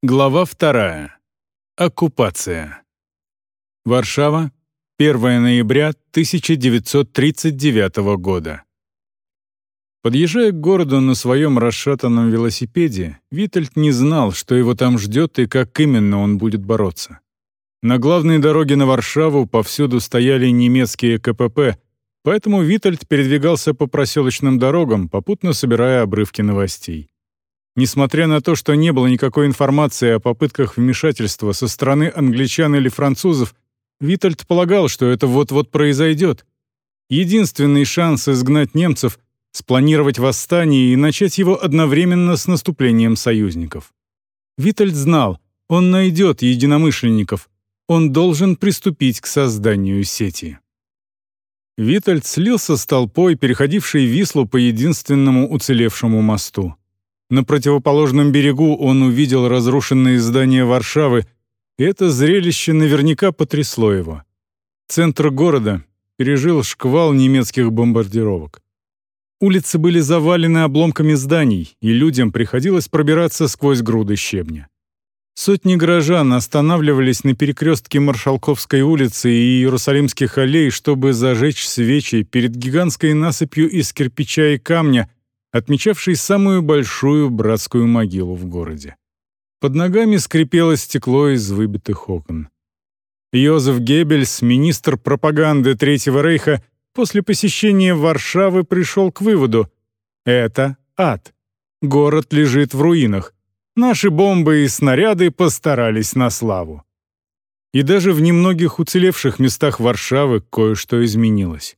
Глава вторая. Оккупация. Варшава, 1 ноября 1939 года. Подъезжая к городу на своем расшатанном велосипеде, Витальд не знал, что его там ждет и как именно он будет бороться. На главной дороге на Варшаву повсюду стояли немецкие КПП, поэтому Витальд передвигался по проселочным дорогам, попутно собирая обрывки новостей. Несмотря на то, что не было никакой информации о попытках вмешательства со стороны англичан или французов, Витальд полагал, что это вот-вот произойдет. Единственный шанс изгнать немцев — спланировать восстание и начать его одновременно с наступлением союзников. Витальд знал, он найдет единомышленников, он должен приступить к созданию сети. Витальд слился с толпой, переходившей Вислу по единственному уцелевшему мосту. На противоположном берегу он увидел разрушенные здания Варшавы, и это зрелище наверняка потрясло его. Центр города пережил шквал немецких бомбардировок. Улицы были завалены обломками зданий, и людям приходилось пробираться сквозь груды щебня. Сотни горожан останавливались на перекрестке Маршалковской улицы и Иерусалимских аллей, чтобы зажечь свечи перед гигантской насыпью из кирпича и камня, отмечавший самую большую братскую могилу в городе. Под ногами скрипело стекло из выбитых окон. Йозеф Геббельс, министр пропаганды Третьего Рейха, после посещения Варшавы пришел к выводу — это ад. Город лежит в руинах. Наши бомбы и снаряды постарались на славу. И даже в немногих уцелевших местах Варшавы кое-что изменилось.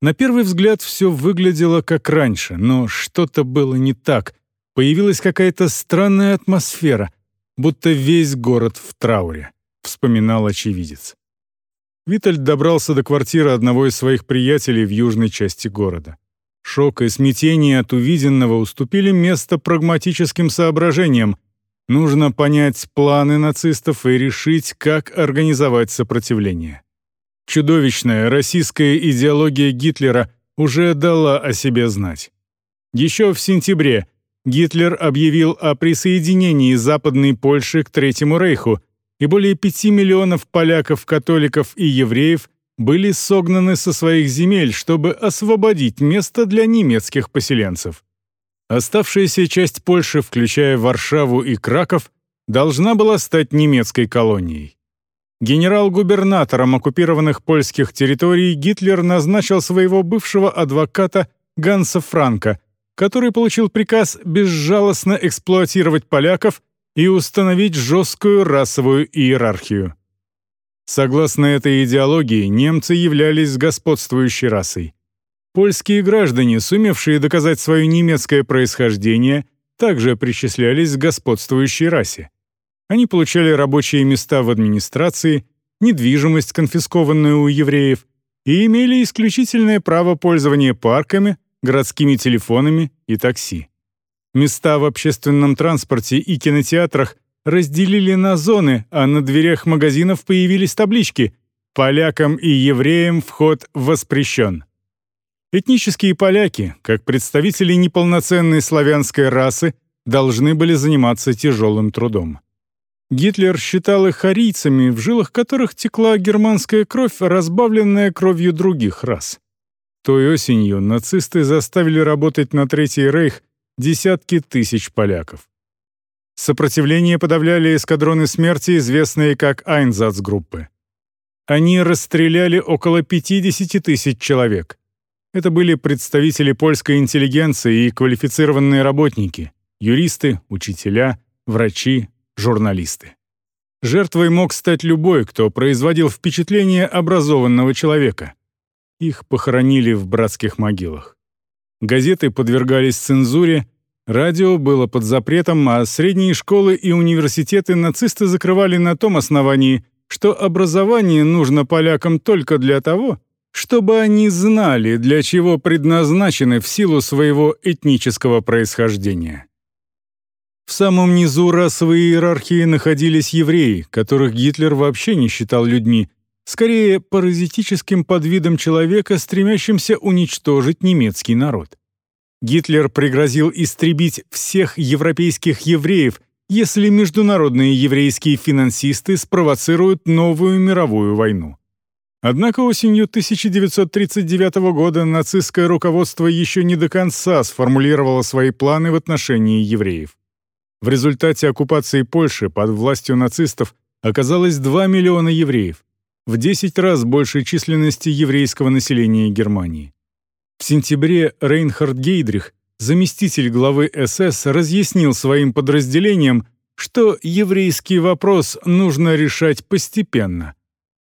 На первый взгляд все выглядело как раньше, но что-то было не так. Появилась какая-то странная атмосфера, будто весь город в трауре, вспоминал очевидец. Витальд добрался до квартиры одного из своих приятелей в южной части города. Шок и смятение от увиденного уступили место прагматическим соображениям. Нужно понять планы нацистов и решить, как организовать сопротивление. Чудовищная российская идеология Гитлера уже дала о себе знать. Еще в сентябре Гитлер объявил о присоединении Западной Польши к Третьему Рейху, и более пяти миллионов поляков, католиков и евреев были согнаны со своих земель, чтобы освободить место для немецких поселенцев. Оставшаяся часть Польши, включая Варшаву и Краков, должна была стать немецкой колонией. Генерал-губернатором оккупированных польских территорий Гитлер назначил своего бывшего адвоката Ганса Франка, который получил приказ безжалостно эксплуатировать поляков и установить жесткую расовую иерархию. Согласно этой идеологии, немцы являлись господствующей расой. Польские граждане, сумевшие доказать свое немецкое происхождение, также причислялись к господствующей расе. Они получали рабочие места в администрации, недвижимость, конфискованную у евреев, и имели исключительное право пользования парками, городскими телефонами и такси. Места в общественном транспорте и кинотеатрах разделили на зоны, а на дверях магазинов появились таблички «Полякам и евреям вход воспрещен». Этнические поляки, как представители неполноценной славянской расы, должны были заниматься тяжелым трудом. Гитлер считал их арийцами, в жилах которых текла германская кровь, разбавленная кровью других рас. Той осенью нацисты заставили работать на Третий Рейх десятки тысяч поляков. Сопротивление подавляли эскадроны смерти, известные как Айнзацгруппы. Они расстреляли около 50 тысяч человек. Это были представители польской интеллигенции и квалифицированные работники, юристы, учителя, врачи, журналисты. Жертвой мог стать любой, кто производил впечатление образованного человека. Их похоронили в братских могилах. Газеты подвергались цензуре, радио было под запретом, а средние школы и университеты нацисты закрывали на том основании, что образование нужно полякам только для того, чтобы они знали, для чего предназначены в силу своего этнического происхождения. В самом низу расовой иерархии находились евреи, которых Гитлер вообще не считал людьми, скорее паразитическим подвидом человека, стремящимся уничтожить немецкий народ. Гитлер пригрозил истребить всех европейских евреев, если международные еврейские финансисты спровоцируют новую мировую войну. Однако осенью 1939 года нацистское руководство еще не до конца сформулировало свои планы в отношении евреев. В результате оккупации Польши под властью нацистов оказалось 2 миллиона евреев, в 10 раз большей численности еврейского населения Германии. В сентябре Рейнхард Гейдрих, заместитель главы СС, разъяснил своим подразделениям, что еврейский вопрос нужно решать постепенно.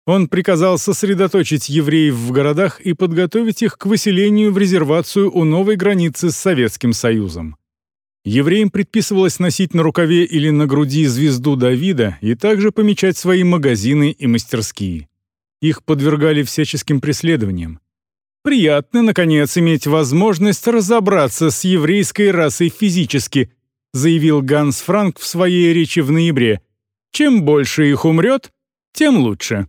Он приказал сосредоточить евреев в городах и подготовить их к выселению в резервацию у новой границы с Советским Союзом. Евреям предписывалось носить на рукаве или на груди звезду Давида и также помечать свои магазины и мастерские. Их подвергали всяческим преследованиям. Приятно, наконец, иметь возможность разобраться с еврейской расой физически, заявил Ганс Франк в своей речи в ноябре. Чем больше их умрет, тем лучше.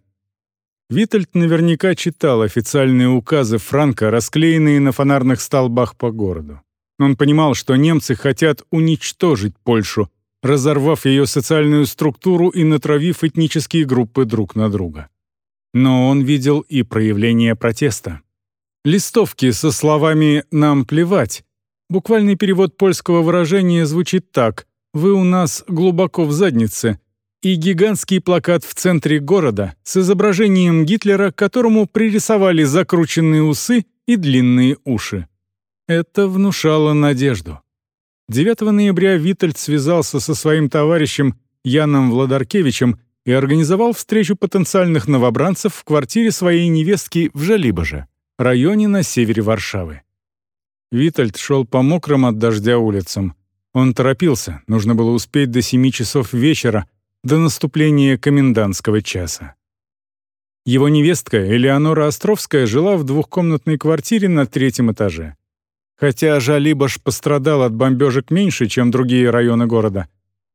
Витальд наверняка читал официальные указы Франка, расклеенные на фонарных столбах по городу. Он понимал, что немцы хотят уничтожить Польшу, разорвав ее социальную структуру и натравив этнические группы друг на друга. Но он видел и проявление протеста. Листовки со словами «нам плевать». Буквальный перевод польского выражения звучит так «Вы у нас глубоко в заднице», и гигантский плакат в центре города с изображением Гитлера, которому пририсовали закрученные усы и длинные уши. Это внушало надежду. 9 ноября Витальд связался со своим товарищем Яном Владаркевичем и организовал встречу потенциальных новобранцев в квартире своей невестки в Жалибоже, районе на севере Варшавы. Витальд шел по мокрым от дождя улицам. Он торопился, нужно было успеть до 7 часов вечера, до наступления комендантского часа. Его невестка Элеонора Островская жила в двухкомнатной квартире на третьем этаже. Хотя Жалибаш пострадал от бомбежек меньше, чем другие районы города,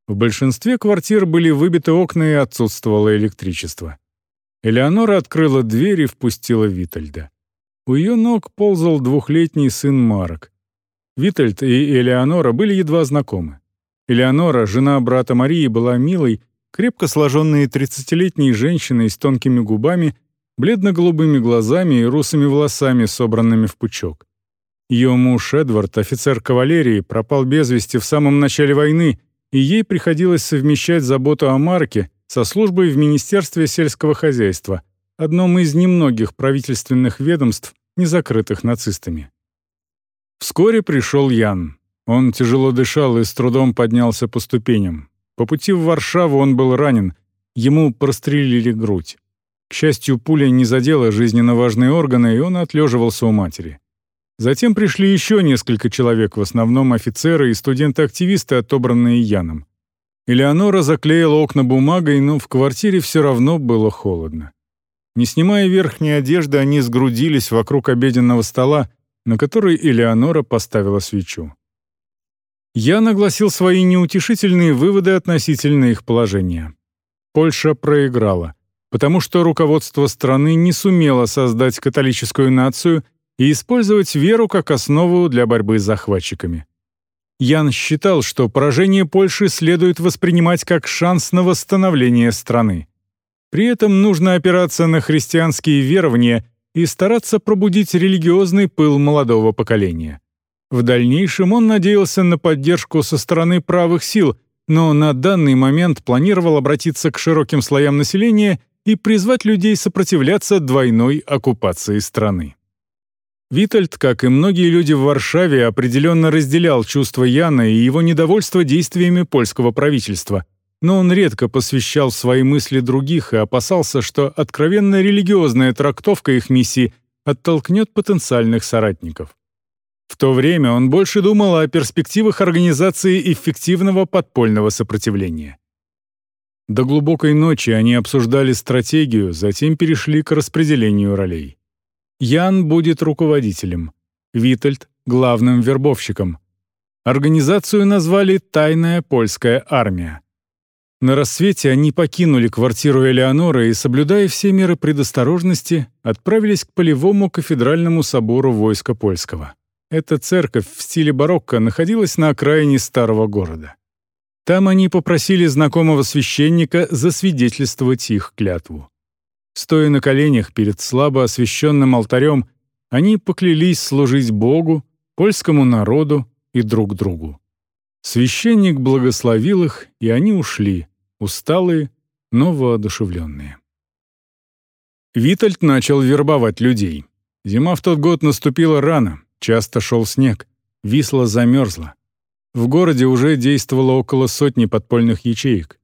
в большинстве квартир были выбиты окна и отсутствовало электричество. Элеонора открыла дверь и впустила Витальда. У ее ног ползал двухлетний сын Марок. Витальд и Элеонора были едва знакомы. Элеонора, жена брата Марии, была милой, крепко сложенной тридцатилетней женщиной с тонкими губами, бледно-голубыми глазами и русыми волосами, собранными в пучок. Ее муж Эдвард, офицер кавалерии, пропал без вести в самом начале войны, и ей приходилось совмещать заботу о Марке со службой в Министерстве сельского хозяйства, одном из немногих правительственных ведомств, не закрытых нацистами. Вскоре пришел Ян. Он тяжело дышал и с трудом поднялся по ступеням. По пути в Варшаву он был ранен, ему прострелили грудь. К счастью, пуля не задела жизненно важные органы, и он отлеживался у матери. Затем пришли еще несколько человек, в основном офицеры и студенты-активисты, отобранные Яном. Элеонора заклеила окна бумагой, но в квартире все равно было холодно. Не снимая верхней одежды, они сгрудились вокруг обеденного стола, на который Элеонора поставила свечу. Я нагласил свои неутешительные выводы относительно их положения. Польша проиграла, потому что руководство страны не сумело создать католическую нацию и использовать веру как основу для борьбы с захватчиками. Ян считал, что поражение Польши следует воспринимать как шанс на восстановление страны. При этом нужно опираться на христианские верования и стараться пробудить религиозный пыл молодого поколения. В дальнейшем он надеялся на поддержку со стороны правых сил, но на данный момент планировал обратиться к широким слоям населения и призвать людей сопротивляться двойной оккупации страны. Витальд, как и многие люди в Варшаве, определенно разделял чувства Яна и его недовольство действиями польского правительства, но он редко посвящал свои мысли других и опасался, что откровенно религиозная трактовка их миссии оттолкнет потенциальных соратников. В то время он больше думал о перспективах организации эффективного подпольного сопротивления. До глубокой ночи они обсуждали стратегию, затем перешли к распределению ролей. Ян будет руководителем, Витальд — главным вербовщиком. Организацию назвали «Тайная польская армия». На рассвете они покинули квартиру Элеоноры и, соблюдая все меры предосторожности, отправились к полевому кафедральному собору войска польского. Эта церковь в стиле барокко находилась на окраине старого города. Там они попросили знакомого священника засвидетельствовать их клятву. Стоя на коленях перед слабо освященным алтарем, они поклялись служить Богу, польскому народу и друг другу. Священник благословил их, и они ушли, усталые, но воодушевленные. Витальд начал вербовать людей. Зима в тот год наступила рано, часто шел снег, Висла замерзла. В городе уже действовало около сотни подпольных ячеек.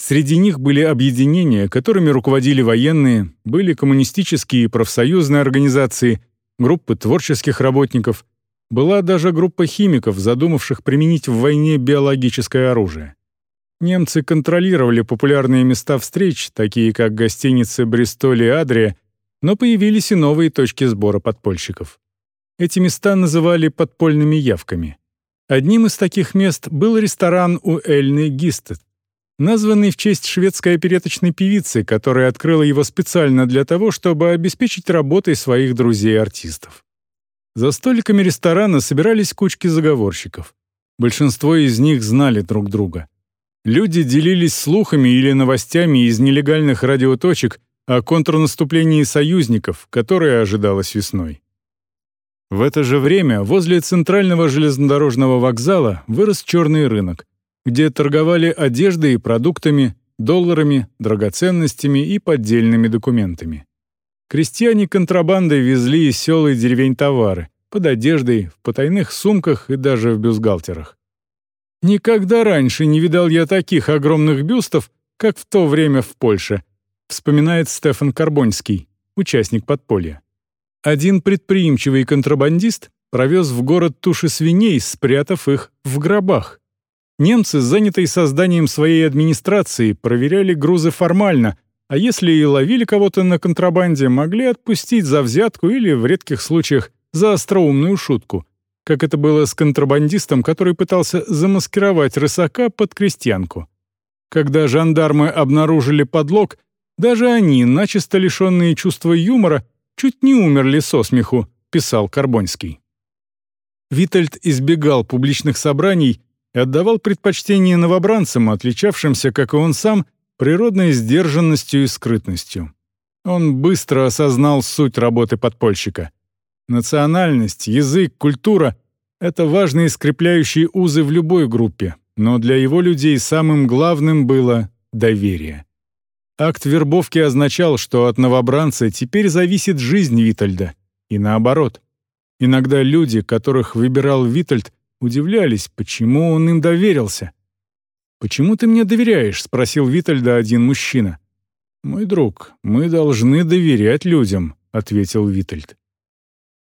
Среди них были объединения, которыми руководили военные, были коммунистические и профсоюзные организации, группы творческих работников, была даже группа химиков, задумавших применить в войне биологическое оружие. Немцы контролировали популярные места встреч, такие как гостиницы «Бристоль» и «Адрия», но появились и новые точки сбора подпольщиков. Эти места называли подпольными явками. Одним из таких мест был ресторан у Эльны Гистет, названный в честь шведской опереточной певицы, которая открыла его специально для того, чтобы обеспечить работой своих друзей-артистов. За столиками ресторана собирались кучки заговорщиков. Большинство из них знали друг друга. Люди делились слухами или новостями из нелегальных радиоточек о контрнаступлении союзников, которое ожидалось весной. В это же время возле центрального железнодорожного вокзала вырос черный рынок, где торговали одеждой и продуктами, долларами, драгоценностями и поддельными документами. Крестьяне контрабандой везли из сел и деревень товары, под одеждой, в потайных сумках и даже в бюстгальтерах. «Никогда раньше не видал я таких огромных бюстов, как в то время в Польше», вспоминает Стефан Карбонский, участник подполья. Один предприимчивый контрабандист провез в город туши свиней, спрятав их в гробах. Немцы, занятые созданием своей администрации, проверяли грузы формально, а если и ловили кого-то на контрабанде, могли отпустить за взятку или, в редких случаях, за остроумную шутку, как это было с контрабандистом, который пытался замаскировать рысака под крестьянку. Когда жандармы обнаружили подлог, даже они, начисто лишенные чувства юмора, чуть не умерли со смеху, писал Карбонский. Витальд избегал публичных собраний отдавал предпочтение новобранцам, отличавшимся, как и он сам, природной сдержанностью и скрытностью. Он быстро осознал суть работы подпольщика. Национальность, язык, культура — это важные скрепляющие узы в любой группе, но для его людей самым главным было доверие. Акт вербовки означал, что от новобранца теперь зависит жизнь Витальда, и наоборот. Иногда люди, которых выбирал Витальд, удивлялись, почему он им доверился. «Почему ты мне доверяешь?» — спросил Витальда один мужчина. «Мой друг, мы должны доверять людям», — ответил Витальд.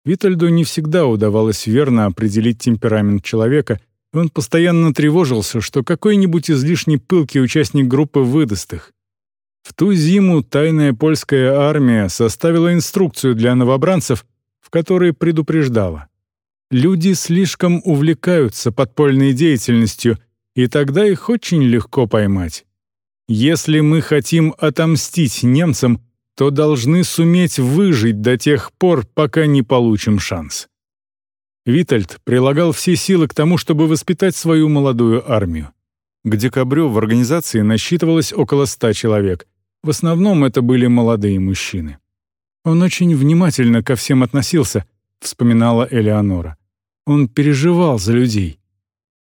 Витальду не всегда удавалось верно определить темперамент человека, и он постоянно тревожился, что какой-нибудь излишне пылкий участник группы выдаст их. В ту зиму тайная польская армия составила инструкцию для новобранцев, в которой предупреждала. Люди слишком увлекаются подпольной деятельностью, и тогда их очень легко поймать. Если мы хотим отомстить немцам, то должны суметь выжить до тех пор, пока не получим шанс. Витальд прилагал все силы к тому, чтобы воспитать свою молодую армию. К декабрю в организации насчитывалось около ста человек. В основном это были молодые мужчины. «Он очень внимательно ко всем относился», — вспоминала Элеонора. «Он переживал за людей.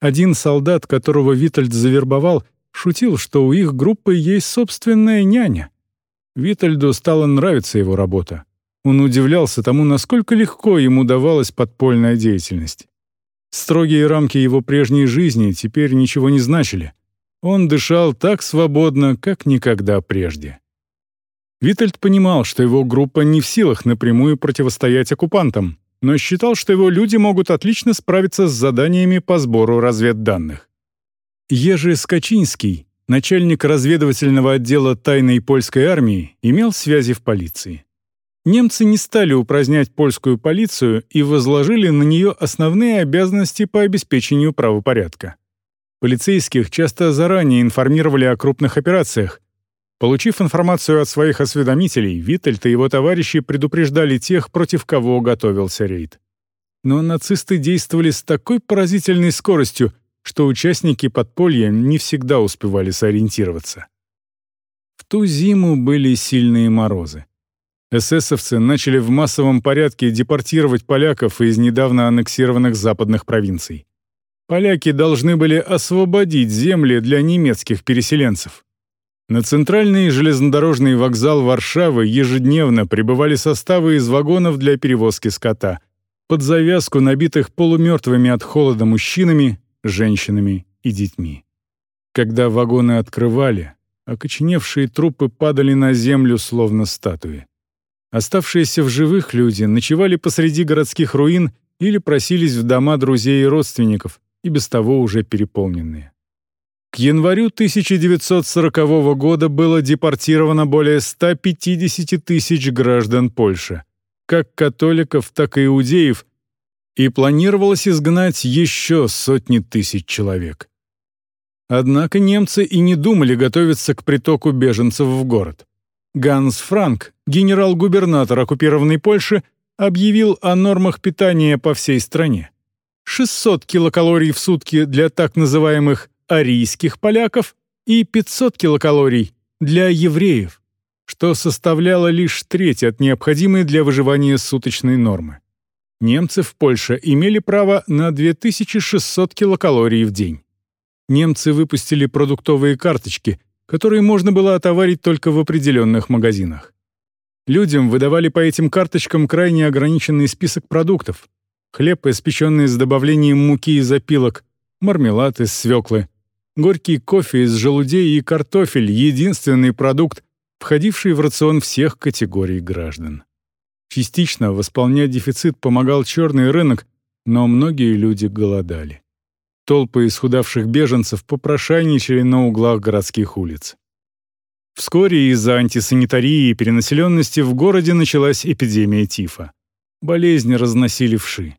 Один солдат, которого Витальд завербовал, шутил, что у их группы есть собственная няня. Витальду стала нравиться его работа. Он удивлялся тому, насколько легко ему давалась подпольная деятельность. Строгие рамки его прежней жизни теперь ничего не значили. Он дышал так свободно, как никогда прежде. Витальд понимал, что его группа не в силах напрямую противостоять оккупантам, но считал, что его люди могут отлично справиться с заданиями по сбору разведданных. Ежи Скачинский, начальник разведывательного отдела тайной польской армии, имел связи в полиции немцы не стали упразднять польскую полицию и возложили на нее основные обязанности по обеспечению правопорядка. Полицейских часто заранее информировали о крупных операциях. Получив информацию от своих осведомителей, Виттельт и его товарищи предупреждали тех, против кого готовился рейд. Но нацисты действовали с такой поразительной скоростью, что участники подполья не всегда успевали сориентироваться. В ту зиму были сильные морозы. Эсэсовцы начали в массовом порядке депортировать поляков из недавно аннексированных западных провинций. Поляки должны были освободить земли для немецких переселенцев. На центральный железнодорожный вокзал Варшавы ежедневно прибывали составы из вагонов для перевозки скота, под завязку набитых полумертвыми от холода мужчинами, женщинами и детьми. Когда вагоны открывали, окоченевшие трупы падали на землю, словно статуи. Оставшиеся в живых люди ночевали посреди городских руин или просились в дома друзей и родственников, и без того уже переполненные. К январю 1940 года было депортировано более 150 тысяч граждан Польши, как католиков, так и иудеев, и планировалось изгнать еще сотни тысяч человек. Однако немцы и не думали готовиться к притоку беженцев в город. Ганс Франк, генерал-губернатор оккупированной Польши, объявил о нормах питания по всей стране. 600 килокалорий в сутки для так называемых арийских поляков и 500 килокалорий для евреев, что составляло лишь треть от необходимой для выживания суточной нормы. Немцы в Польше имели право на 2600 килокалорий в день. Немцы выпустили продуктовые карточки, которые можно было отоварить только в определенных магазинах. Людям выдавали по этим карточкам крайне ограниченный список продуктов. Хлеб, испеченный с добавлением муки из опилок, мармелад из свеклы, горький кофе из желудей и картофель — единственный продукт, входивший в рацион всех категорий граждан. Частично восполнять дефицит помогал черный рынок, но многие люди голодали. Толпы исхудавших беженцев попрошайничали на углах городских улиц. Вскоре из-за антисанитарии и перенаселенности в городе началась эпидемия тифа. Болезнь разносили вши.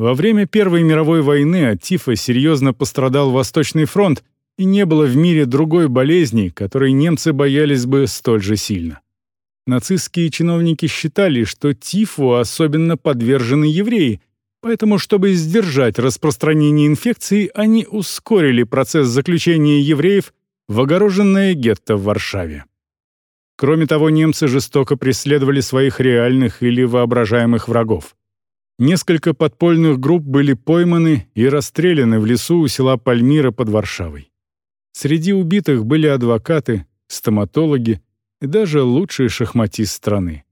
Во время Первой мировой войны от тифа серьезно пострадал Восточный фронт, и не было в мире другой болезни, которой немцы боялись бы столь же сильно. Нацистские чиновники считали, что тифу особенно подвержены евреи, Поэтому, чтобы сдержать распространение инфекции, они ускорили процесс заключения евреев в огороженное гетто в Варшаве. Кроме того, немцы жестоко преследовали своих реальных или воображаемых врагов. Несколько подпольных групп были пойманы и расстреляны в лесу у села Пальмира под Варшавой. Среди убитых были адвокаты, стоматологи и даже лучший шахматист страны.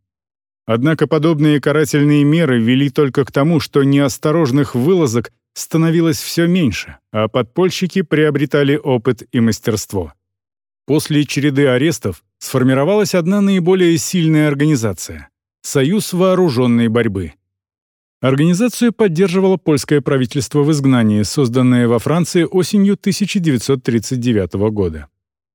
Однако подобные карательные меры вели только к тому, что неосторожных вылазок становилось все меньше, а подпольщики приобретали опыт и мастерство. После череды арестов сформировалась одна наиболее сильная организация — Союз вооруженной борьбы. Организацию поддерживало польское правительство в изгнании, созданное во Франции осенью 1939 года.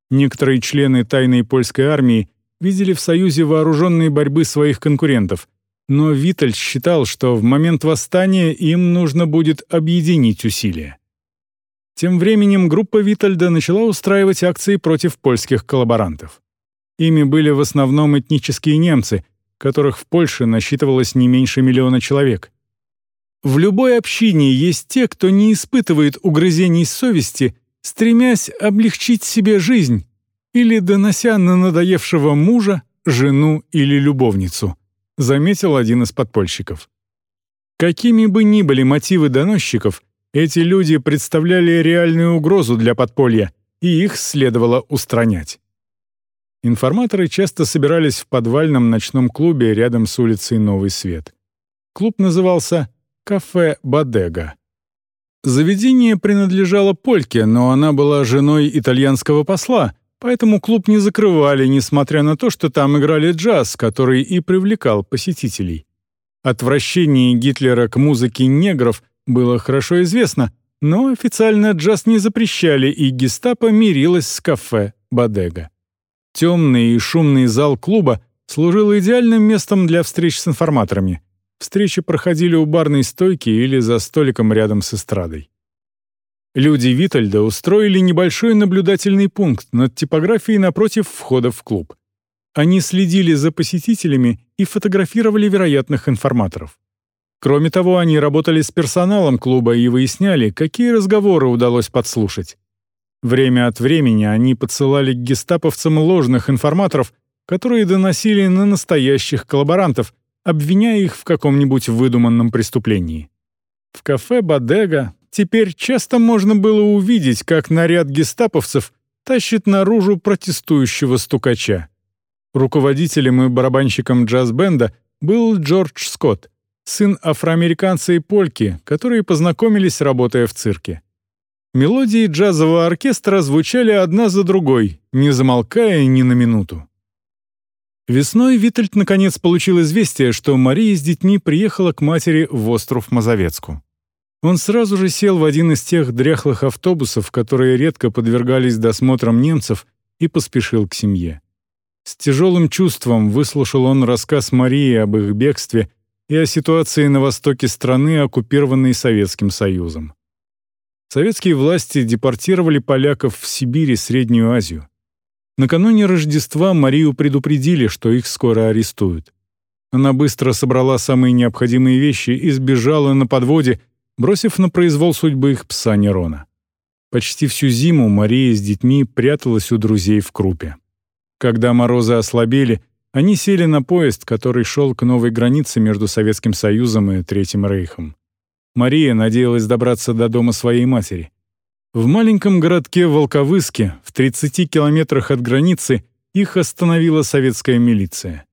Некоторые члены тайной польской армии видели в союзе вооруженной борьбы своих конкурентов, но Виталь считал, что в момент восстания им нужно будет объединить усилия. Тем временем группа Витальда начала устраивать акции против польских коллаборантов. Ими были в основном этнические немцы, которых в Польше насчитывалось не меньше миллиона человек. В любой общине есть те, кто не испытывает угрызений совести, стремясь облегчить себе жизнь, или донося на надоевшего мужа, жену или любовницу, заметил один из подпольщиков. Какими бы ни были мотивы доносчиков, эти люди представляли реальную угрозу для подполья, и их следовало устранять. Информаторы часто собирались в подвальном ночном клубе рядом с улицей Новый Свет. Клуб назывался «Кафе Бадега». Заведение принадлежало Польке, но она была женой итальянского посла, Поэтому клуб не закрывали, несмотря на то, что там играли джаз, который и привлекал посетителей. Отвращение Гитлера к музыке негров было хорошо известно, но официально джаз не запрещали, и гестапо мирилось с кафе «Бодега». Темный и шумный зал клуба служил идеальным местом для встреч с информаторами. Встречи проходили у барной стойки или за столиком рядом с эстрадой. Люди Витальда устроили небольшой наблюдательный пункт над типографией напротив входа в клуб. Они следили за посетителями и фотографировали вероятных информаторов. Кроме того, они работали с персоналом клуба и выясняли, какие разговоры удалось подслушать. Время от времени они подсылали к гестаповцам ложных информаторов, которые доносили на настоящих коллаборантов, обвиняя их в каком-нибудь выдуманном преступлении. В кафе «Бодега» теперь часто можно было увидеть, как наряд гестаповцев тащит наружу протестующего стукача. Руководителем и барабанщиком джаз-бенда был Джордж Скотт, сын афроамериканца и польки, которые познакомились, работая в цирке. Мелодии джазового оркестра звучали одна за другой, не замолкая ни на минуту. Весной Витальд наконец получил известие, что Мария с детьми приехала к матери в остров Мазовецку. Он сразу же сел в один из тех дряхлых автобусов, которые редко подвергались досмотрам немцев, и поспешил к семье. С тяжелым чувством выслушал он рассказ Марии об их бегстве и о ситуации на востоке страны, оккупированной Советским Союзом. Советские власти депортировали поляков в Сибирь и Среднюю Азию. Накануне Рождества Марию предупредили, что их скоро арестуют. Она быстро собрала самые необходимые вещи и сбежала на подводе, бросив на произвол судьбы их пса Нерона. Почти всю зиму Мария с детьми пряталась у друзей в Крупе. Когда морозы ослабели, они сели на поезд, который шел к новой границе между Советским Союзом и Третьим Рейхом. Мария надеялась добраться до дома своей матери. В маленьком городке Волковыске, в 30 километрах от границы, их остановила советская милиция.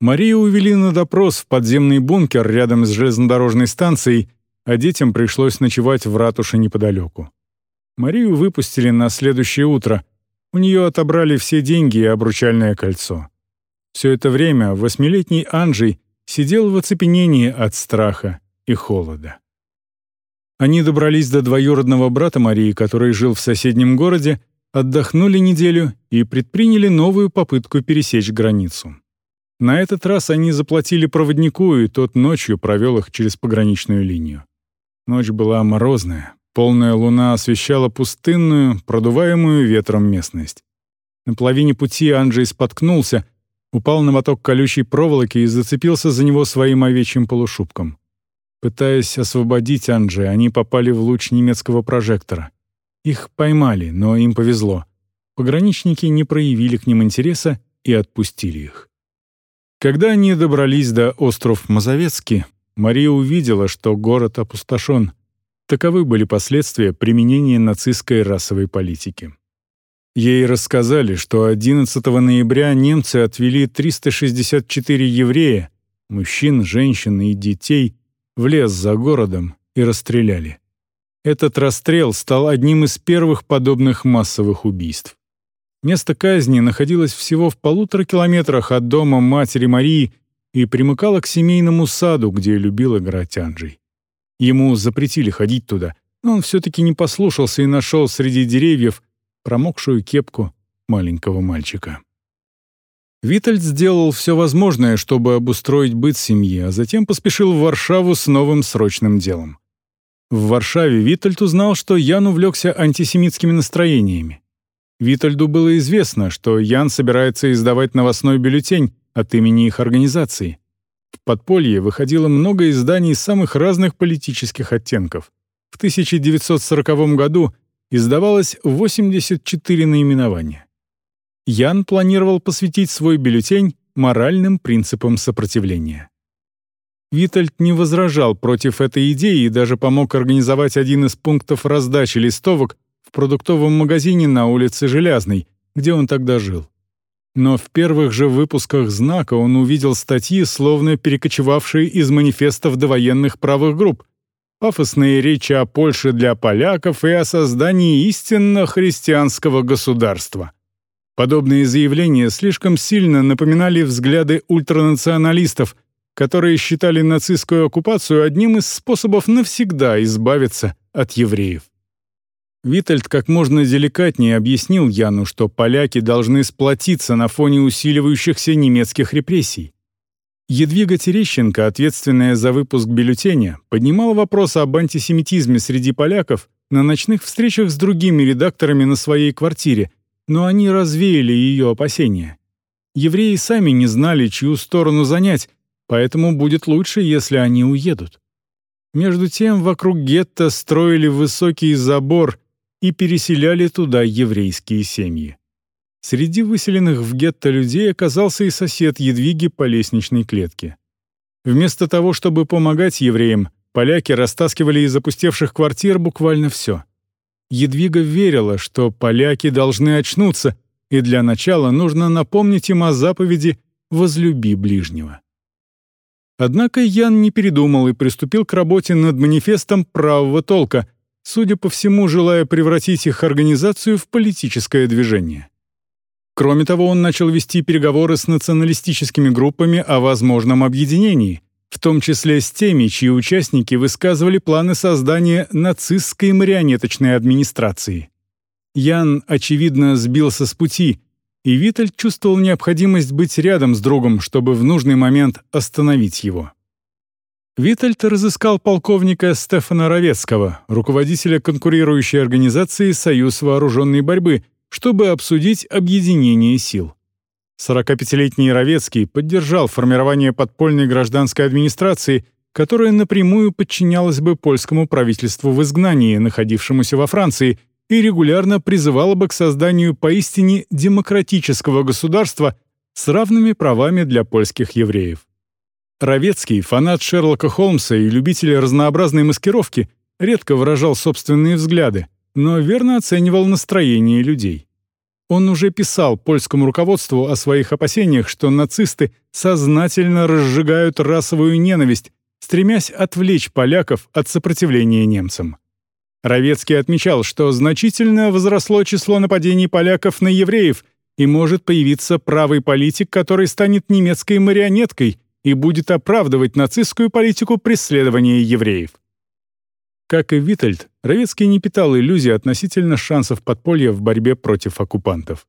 Марию увели на допрос в подземный бункер рядом с железнодорожной станцией, а детям пришлось ночевать в ратуше неподалеку. Марию выпустили на следующее утро. У нее отобрали все деньги и обручальное кольцо. Все это время восьмилетний Анджей сидел в оцепенении от страха и холода. Они добрались до двоюродного брата Марии, который жил в соседнем городе, отдохнули неделю и предприняли новую попытку пересечь границу. На этот раз они заплатили проводнику, и тот ночью провел их через пограничную линию. Ночь была морозная, полная луна освещала пустынную, продуваемую ветром местность. На половине пути Анджей споткнулся, упал на моток колючей проволоки и зацепился за него своим овечьим полушубком. Пытаясь освободить Анджи, они попали в луч немецкого прожектора. Их поймали, но им повезло. Пограничники не проявили к ним интереса и отпустили их. Когда они добрались до остров Мазовецкий, Мария увидела, что город опустошен. Таковы были последствия применения нацистской расовой политики. Ей рассказали, что 11 ноября немцы отвели 364 еврея, мужчин, женщин и детей, в лес за городом и расстреляли. Этот расстрел стал одним из первых подобных массовых убийств. Место казни находилось всего в полутора километрах от дома матери Марии и примыкало к семейному саду, где любил играть Анджей. Ему запретили ходить туда, но он все-таки не послушался и нашел среди деревьев промокшую кепку маленького мальчика. Витальд сделал все возможное, чтобы обустроить быт семьи, а затем поспешил в Варшаву с новым срочным делом. В Варшаве Витальд узнал, что Ян увлекся антисемитскими настроениями. Витальду было известно, что Ян собирается издавать новостной бюллетень от имени их организации. В подполье выходило много изданий самых разных политических оттенков. В 1940 году издавалось 84 наименования. Ян планировал посвятить свой бюллетень моральным принципам сопротивления. Витальд не возражал против этой идеи и даже помог организовать один из пунктов раздачи листовок в продуктовом магазине на улице Железной, где он тогда жил. Но в первых же выпусках «Знака» он увидел статьи, словно перекочевавшие из манифестов довоенных правых групп, пафосные речи о Польше для поляков и о создании истинно христианского государства. Подобные заявления слишком сильно напоминали взгляды ультранационалистов, которые считали нацистскую оккупацию одним из способов навсегда избавиться от евреев. Витальд как можно деликатнее объяснил Яну, что поляки должны сплотиться на фоне усиливающихся немецких репрессий. Едвига Терещенко, ответственная за выпуск бюллетеня, поднимала вопрос об антисемитизме среди поляков на ночных встречах с другими редакторами на своей квартире, но они развеяли ее опасения. Евреи сами не знали, чью сторону занять, поэтому будет лучше, если они уедут. Между тем вокруг гетто строили высокий забор и переселяли туда еврейские семьи. Среди выселенных в гетто людей оказался и сосед Едвиги по лестничной клетке. Вместо того, чтобы помогать евреям, поляки растаскивали из опустевших квартир буквально все. Едвига верила, что поляки должны очнуться, и для начала нужно напомнить им о заповеди «возлюби ближнего». Однако Ян не передумал и приступил к работе над манифестом правого толка, судя по всему, желая превратить их организацию в политическое движение. Кроме того, он начал вести переговоры с националистическими группами о возможном объединении, в том числе с теми, чьи участники высказывали планы создания нацистской марионеточной администрации. Ян, очевидно, сбился с пути, и Виталь чувствовал необходимость быть рядом с другом, чтобы в нужный момент остановить его. Витальд разыскал полковника Стефана Ровецкого, руководителя конкурирующей организации «Союз вооруженной борьбы», чтобы обсудить объединение сил. 45-летний Ровецкий поддержал формирование подпольной гражданской администрации, которая напрямую подчинялась бы польскому правительству в изгнании, находившемуся во Франции, и регулярно призывала бы к созданию поистине демократического государства с равными правами для польских евреев. Ровецкий, фанат Шерлока Холмса и любитель разнообразной маскировки, редко выражал собственные взгляды, но верно оценивал настроение людей. Он уже писал польскому руководству о своих опасениях, что нацисты сознательно разжигают расовую ненависть, стремясь отвлечь поляков от сопротивления немцам. Ровецкий отмечал, что значительно возросло число нападений поляков на евреев и может появиться правый политик, который станет немецкой марионеткой и будет оправдывать нацистскую политику преследования евреев. Как и Витальд, Ровецкий не питал иллюзий относительно шансов подполья в борьбе против оккупантов.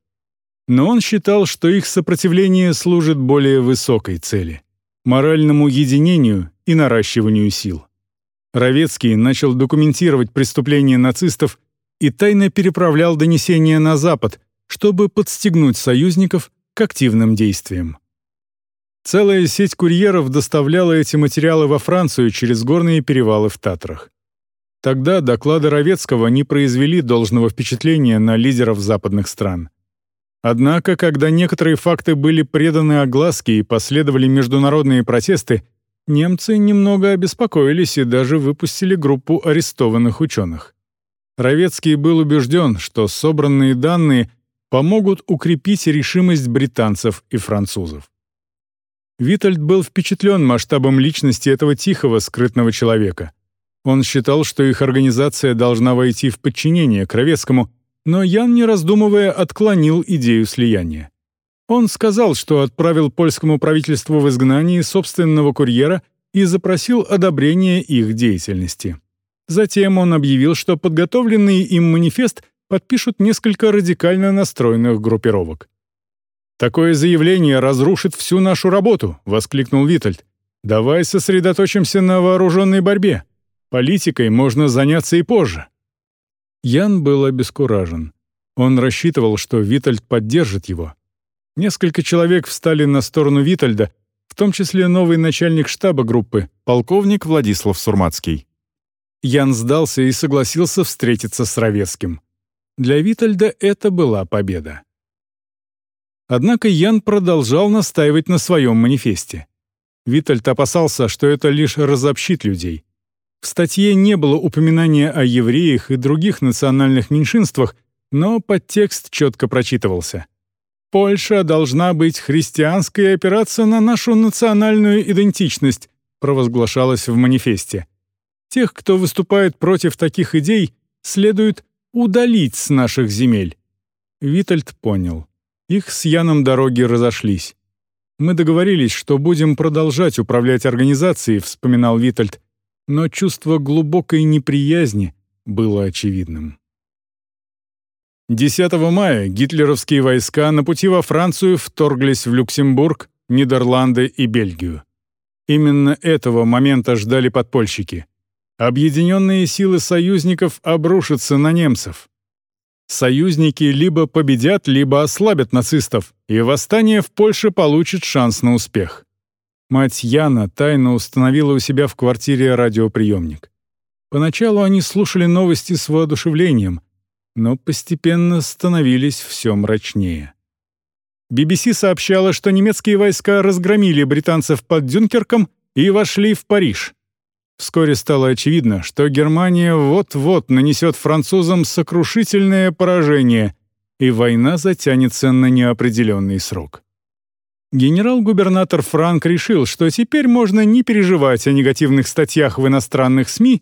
Но он считал, что их сопротивление служит более высокой цели — моральному единению и наращиванию сил. Ровецкий начал документировать преступления нацистов и тайно переправлял донесения на Запад, чтобы подстегнуть союзников к активным действиям. Целая сеть курьеров доставляла эти материалы во Францию через горные перевалы в Татрах. Тогда доклады Ровецкого не произвели должного впечатления на лидеров западных стран. Однако, когда некоторые факты были преданы огласке и последовали международные протесты, немцы немного обеспокоились и даже выпустили группу арестованных ученых. Ровецкий был убежден, что собранные данные помогут укрепить решимость британцев и французов. Витальд был впечатлен масштабом личности этого тихого, скрытного человека — он считал, что их организация должна войти в подчинение Кровецкому, но Ян, не раздумывая, отклонил идею слияния. Он сказал, что отправил польскому правительству в изгнании собственного курьера и запросил одобрение их деятельности. Затем он объявил, что подготовленный им манифест подпишут несколько радикально настроенных группировок. «Такое заявление разрушит всю нашу работу», — воскликнул Витальд. «Давай сосредоточимся на вооруженной борьбе. Политикой можно заняться и позже». Ян был обескуражен. Он рассчитывал, что Витальд поддержит его. Несколько человек встали на сторону Витальда, в том числе новый начальник штаба группы, полковник Владислав Сурмацкий. Ян сдался и согласился встретиться с Ровецким. Для Витальда это была победа. Однако Ян продолжал настаивать на своем манифесте. Витальд опасался, что это лишь разобщит людей. В статье не было упоминания о евреях и других национальных меньшинствах, но подтекст четко прочитывался. «Польша должна быть христианской и опираться на нашу национальную идентичность», провозглашалось в манифесте. Тех, кто выступает против таких идей, следует удалить с наших земель. Витальд понял. Их с Яном дороги разошлись. «Мы договорились, что будем продолжать управлять организацией», — вспоминал Витальд, но чувство глубокой неприязни было очевидным. 10 мая гитлеровские войска на пути во Францию вторглись в Люксембург, Нидерланды и Бельгию. Именно этого момента ждали подпольщики. Объединенные силы союзников обрушатся на немцев. Союзники либо победят, либо ослабят нацистов, и восстание в Польше получит шанс на успех. Мать Яна тайно установила у себя в квартире радиоприемник. Поначалу они слушали новости с воодушевлением, но постепенно становились все мрачнее. BBC сообщала, что немецкие войска разгромили британцев под Дюнкерком и вошли в Париж. Вскоре стало очевидно, что Германия вот-вот нанесет французам сокрушительное поражение, и война затянется на неопределенный срок. Генерал-губернатор Франк решил, что теперь можно не переживать о негативных статьях в иностранных СМИ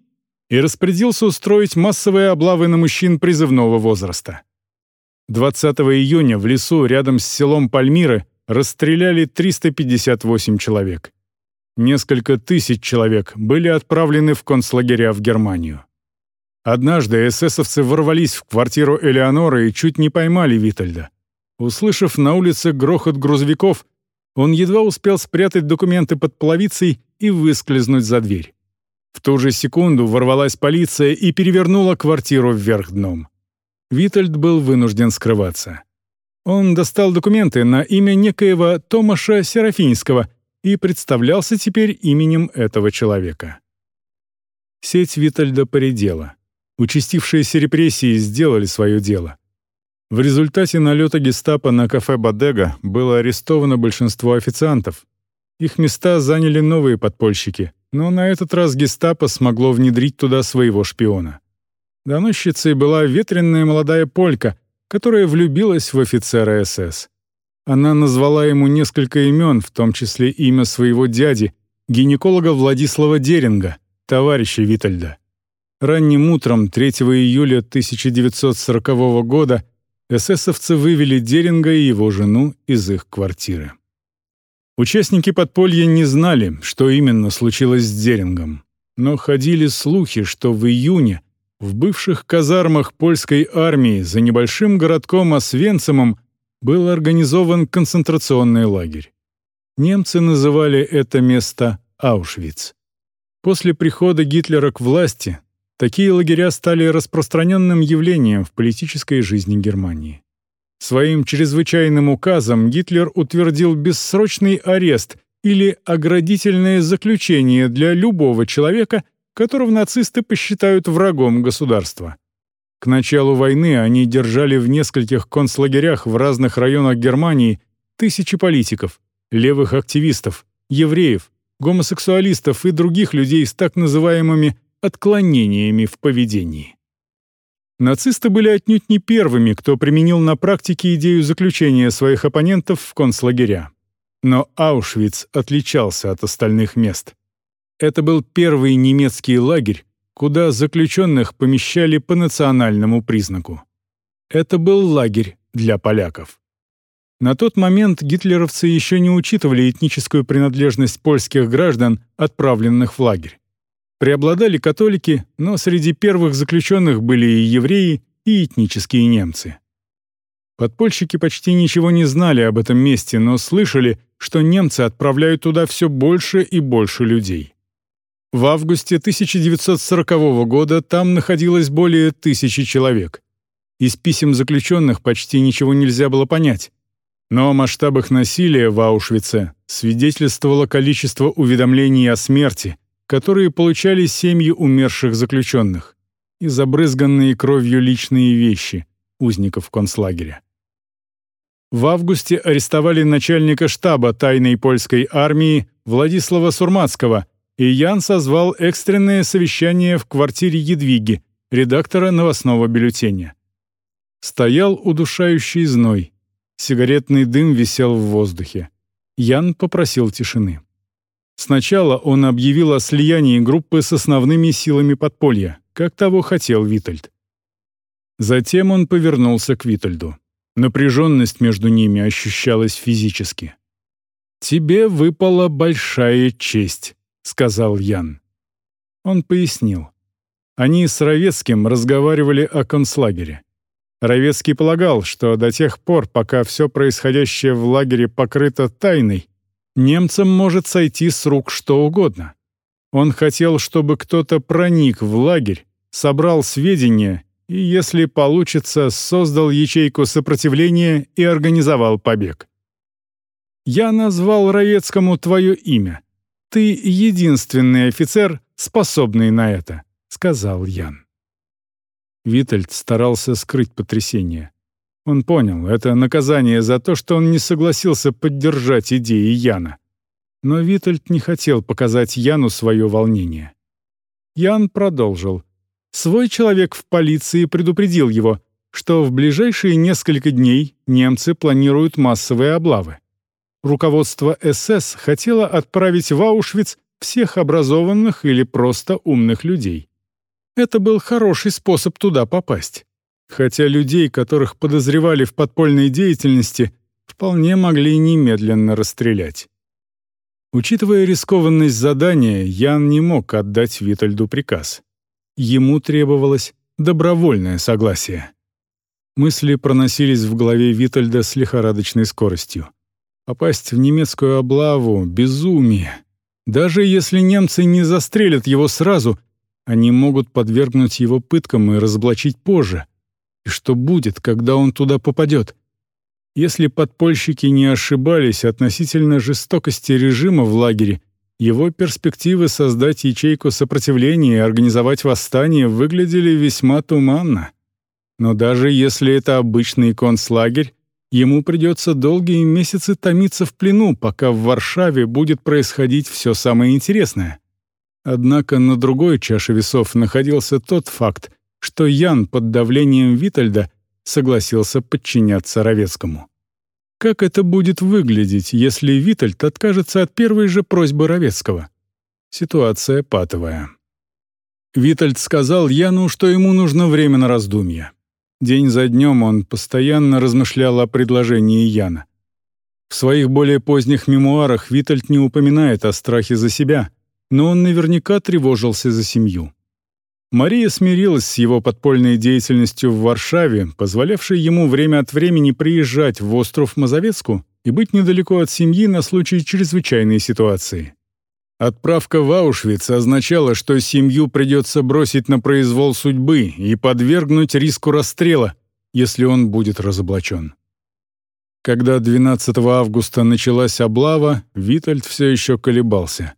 и распорядился устроить массовые облавы на мужчин призывного возраста. 20 июня в лесу рядом с селом Пальмиры расстреляли 358 человек. Несколько тысяч человек были отправлены в концлагеря в Германию. Однажды эсэсовцы ворвались в квартиру Элеоноры и чуть не поймали Витальда. Услышав на улице грохот грузовиков, он едва успел спрятать документы под половицей и выскользнуть за дверь. В ту же секунду ворвалась полиция и перевернула квартиру вверх дном. Витальд был вынужден скрываться. Он достал документы на имя некоего Томаша Серафинского и представлялся теперь именем этого человека. Сеть Витальда поредела. Участившиеся репрессии сделали свое дело. В результате налета гестапо на кафе «Бодега» было арестовано большинство официантов. Их места заняли новые подпольщики, но на этот раз гестапо смогло внедрить туда своего шпиона. Доносчицей была ветреная молодая полька, которая влюбилась в офицера СС. Она назвала ему несколько имен, в том числе имя своего дяди, гинеколога Владислава Деринга, товарища Витальда. Ранним утром 3 июля 1940 года эсэсовцы вывели Деринга и его жену из их квартиры. Участники подполья не знали, что именно случилось с Дерингом, но ходили слухи, что в июне в бывших казармах польской армии за небольшим городком Освенцимом был организован концентрационный лагерь. Немцы называли это место Аушвиц. После прихода Гитлера к власти такие лагеря стали распространенным явлением в политической жизни Германии. Своим чрезвычайным указом Гитлер утвердил бессрочный арест или оградительное заключение для любого человека, которого нацисты посчитают врагом государства. К началу войны они держали в нескольких концлагерях в разных районах Германии тысячи политиков, левых активистов, евреев, гомосексуалистов и других людей с так называемыми отклонениями в поведении. Нацисты были отнюдь не первыми, кто применил на практике идею заключения своих оппонентов в концлагеря. Но Аушвиц отличался от остальных мест. Это был первый немецкий лагерь, куда заключенных помещали по национальному признаку. Это был лагерь для поляков. На тот момент гитлеровцы еще не учитывали этническую принадлежность польских граждан, отправленных в лагерь. Преобладали католики, но среди первых заключенных были и евреи, и этнические немцы. Подпольщики почти ничего не знали об этом месте, но слышали, что немцы отправляют туда все больше и больше людей. В августе 1940 года там находилось более тысячи человек. Из писем заключенных почти ничего нельзя было понять. Но о масштабах насилия в Аушвице свидетельствовало количество уведомлений о смерти, которые получали семьи умерших заключенных, и забрызганные кровью личные вещи узников концлагеря. В августе арестовали начальника штаба тайной польской армии Владислава Сурмацкого – и Ян созвал экстренное совещание в квартире Едвиги, редактора новостного бюллетеня. Стоял удушающий зной. Сигаретный дым висел в воздухе. Ян попросил тишины. Сначала он объявил о слиянии группы с основными силами подполья, как того хотел Витальд. Затем он повернулся к Витальду. Напряженность между ними ощущалась физически. «Тебе выпала большая честь», сказал Ян. Он пояснил. Они с Ровецким разговаривали о концлагере. Ровецкий полагал, что до тех пор, пока все происходящее в лагере покрыто тайной, немцам может сойти с рук что угодно. Он хотел, чтобы кто-то проник в лагерь, собрал сведения и, если получится, создал ячейку сопротивления и организовал побег. Я назвал Равецкому твое имя. Ты единственный офицер, способный на это», — сказал Ян. Витальд старался скрыть потрясение. Он понял, это наказание за то, что он не согласился поддержать идеи Яна. Но Витальд не хотел показать Яну свое волнение. Ян продолжил. Свой человек в полиции предупредил его, что в ближайшие несколько дней немцы планируют массовые облавы. Руководство СС хотело отправить в Аушвиц всех образованных или просто умных людей. Это был хороший способ туда попасть. Хотя людей, которых подозревали в подпольной деятельности, вполне могли немедленно расстрелять. Учитывая рискованность задания, Ян не мог отдать Витальду приказ. Ему требовалось добровольное согласие. Мысли проносились в голове Витальда с лихорадочной скоростью. Попасть в немецкую облаву — безумие. Даже если немцы не застрелят его сразу, они могут подвергнуть его пыткам и разоблачить позже. И что будет, когда он туда попадет? Если подпольщики не ошибались относительно жестокости режима в лагере, его перспективы создать ячейку сопротивления и организовать восстание выглядели весьма туманно. Но даже если это обычный концлагерь, ему придется долгие месяцы томиться в плену, пока в Варшаве будет происходить все самое интересное. Однако на другой чаше весов находился тот факт, что Ян под давлением Витальда согласился подчиняться Равецкому. Как это будет выглядеть, если Витальд откажется от первой же просьбы Равецкого? Ситуация патовая. Витальд сказал Яну, что ему нужно время на раздумье. День за днем он постоянно размышлял о предложении Яна. В своих более поздних мемуарах Витальд не упоминает о страхе за себя, но он наверняка тревожился за семью. Мария смирилась с его подпольной деятельностью в Варшаве, позволявшей ему время от времени приезжать в остров Мазовецку и быть недалеко от семьи на случай чрезвычайной ситуации. Отправка в Аушвиц означала, что семью придется бросить на произвол судьбы и подвергнуть риску расстрела, если он будет разоблачен. Когда 12 августа началась облава, Витальд все еще колебался.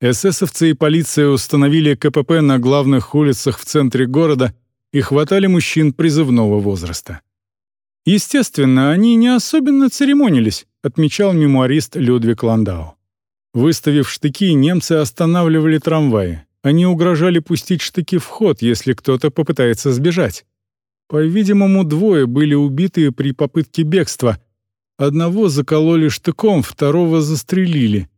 Эсэсовцы и полиция установили КПП на главных улицах в центре города и хватали мужчин призывного возраста. Естественно, они не особенно церемонились, отмечал мемуарист Людвиг Ландау. Выставив штыки, немцы останавливали трамваи. Они угрожали пустить штыки в ход, если кто-то попытается сбежать. По-видимому, двое были убиты при попытке бегства. Одного закололи штыком, второго застрелили.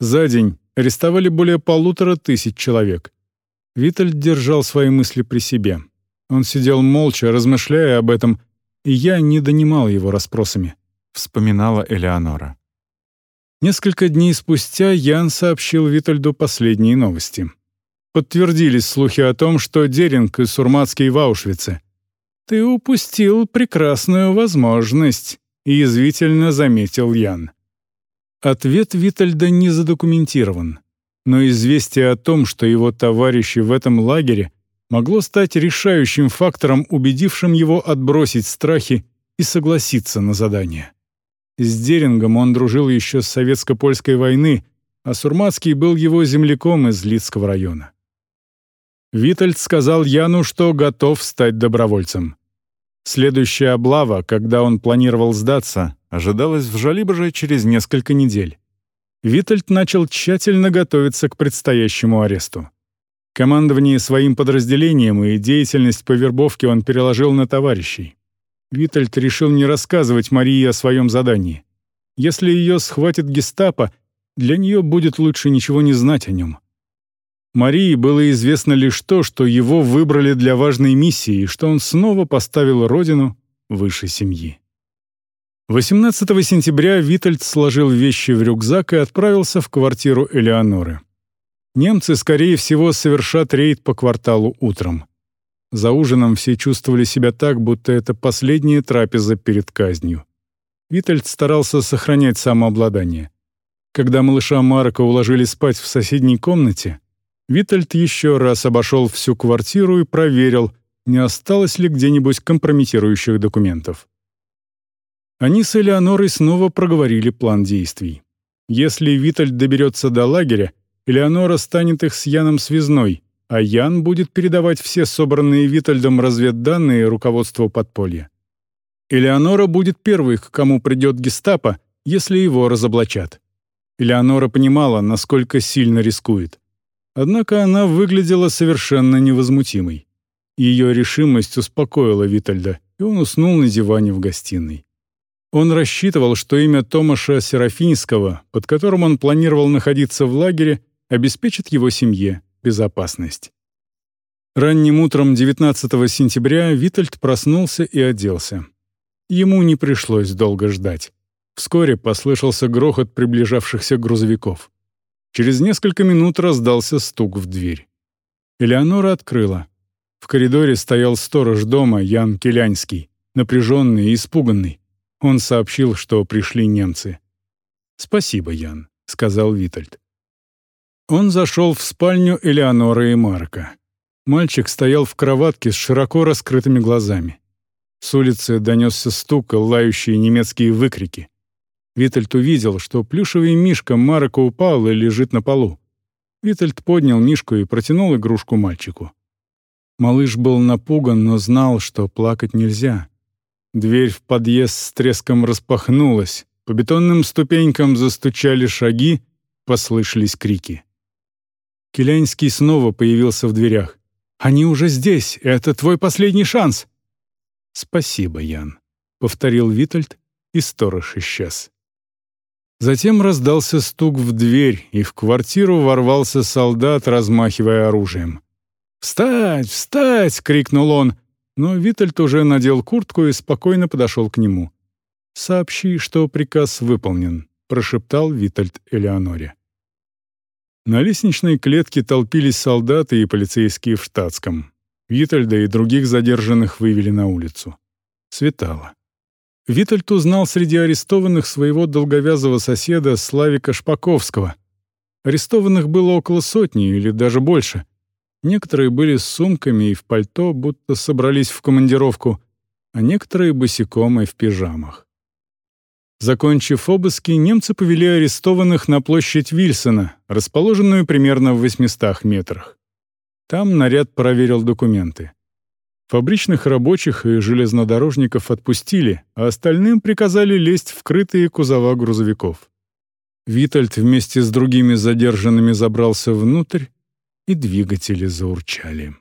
За день арестовали более полутора тысяч человек. Витальд держал свои мысли при себе. Он сидел молча, размышляя об этом, и я не донимал его расспросами, — вспоминала Элеонора. Несколько дней спустя Ян сообщил Витальду последние новости. Подтвердились слухи о том, что Деринг и Сурмацкий в Аушвице. «Ты упустил прекрасную возможность», — язвительно заметил Ян. Ответ Витальда не задокументирован, но известие о том, что его товарищи в этом лагере, могло стать решающим фактором, убедившим его отбросить страхи и согласиться на задание. С Дерингом он дружил еще с советско-польской войны, а Сурмацкий был его земляком из Лицкого района. Витальд сказал Яну, что готов стать добровольцем. Следующая облава, когда он планировал сдаться, ожидалась в Жалибоже через несколько недель. Витальд начал тщательно готовиться к предстоящему аресту. Командование своим подразделением и деятельность по вербовке он переложил на товарищей. Витальд решил не рассказывать Марии о своем задании. Если ее схватит гестапо, для нее будет лучше ничего не знать о нем. Марии было известно лишь то, что его выбрали для важной миссии и что он снова поставил родину выше семьи. 18 сентября Витальд сложил вещи в рюкзак и отправился в квартиру Элеоноры. Немцы, скорее всего, совершат рейд по кварталу утром. За ужином все чувствовали себя так, будто это последняя трапеза перед казнью. Витальд старался сохранять самообладание. Когда малыша Марка уложили спать в соседней комнате, Витальд еще раз обошел всю квартиру и проверил, не осталось ли где-нибудь компрометирующих документов. Они с Элеонорой снова проговорили план действий. Если Витальд доберется до лагеря, Элеонора станет их с Яном связной, а Ян будет передавать все собранные Витальдом разведданные руководству подполья. Элеонора будет первой, к кому придет гестапо, если его разоблачат. Элеонора понимала, насколько сильно рискует. Однако она выглядела совершенно невозмутимой. Ее решимость успокоила Витальда, и он уснул на диване в гостиной. Он рассчитывал, что имя Томаша Серафинского, под которым он планировал находиться в лагере, обеспечит его семье безопасность. Ранним утром 19 сентября Витальд проснулся и оделся. Ему не пришлось долго ждать. Вскоре послышался грохот приближавшихся грузовиков. Через несколько минут раздался стук в дверь. Элеонора открыла. В коридоре стоял сторож дома Ян Келянский, напряженный и испуганный. Он сообщил, что пришли немцы. «Спасибо, Ян», — сказал Витальд. Он зашел в спальню Элеоноры и Марка. Мальчик стоял в кроватке с широко раскрытыми глазами. С улицы донесся стук лающие немецкие выкрики. Витальд увидел, что плюшевый мишка Марка упал и лежит на полу. Витальд поднял мишку и протянул игрушку мальчику. Малыш был напуган, но знал, что плакать нельзя. Дверь в подъезд с треском распахнулась, по бетонным ступенькам застучали шаги, послышались крики. Келянский снова появился в дверях. «Они уже здесь! Это твой последний шанс!» «Спасибо, Ян», — повторил Витальд, и сторож исчез. Затем раздался стук в дверь, и в квартиру ворвался солдат, размахивая оружием. «Встать! Встать!» — крикнул он, но Витальд уже надел куртку и спокойно подошел к нему. «Сообщи, что приказ выполнен», — прошептал Витальд Элеоноре. На лестничной клетке толпились солдаты и полицейские в штатском. Витальда и других задержанных вывели на улицу. Светало. Витальд узнал среди арестованных своего долговязого соседа Славика Шпаковского. Арестованных было около сотни или даже больше — Некоторые были с сумками и в пальто, будто собрались в командировку, а некоторые босиком и в пижамах. Закончив обыски, немцы повели арестованных на площадь Вильсона, расположенную примерно в 800 метрах. Там наряд проверил документы. Фабричных рабочих и железнодорожников отпустили, а остальным приказали лезть в крытые кузова грузовиков. Витальд вместе с другими задержанными забрался внутрь и двигатели заурчали.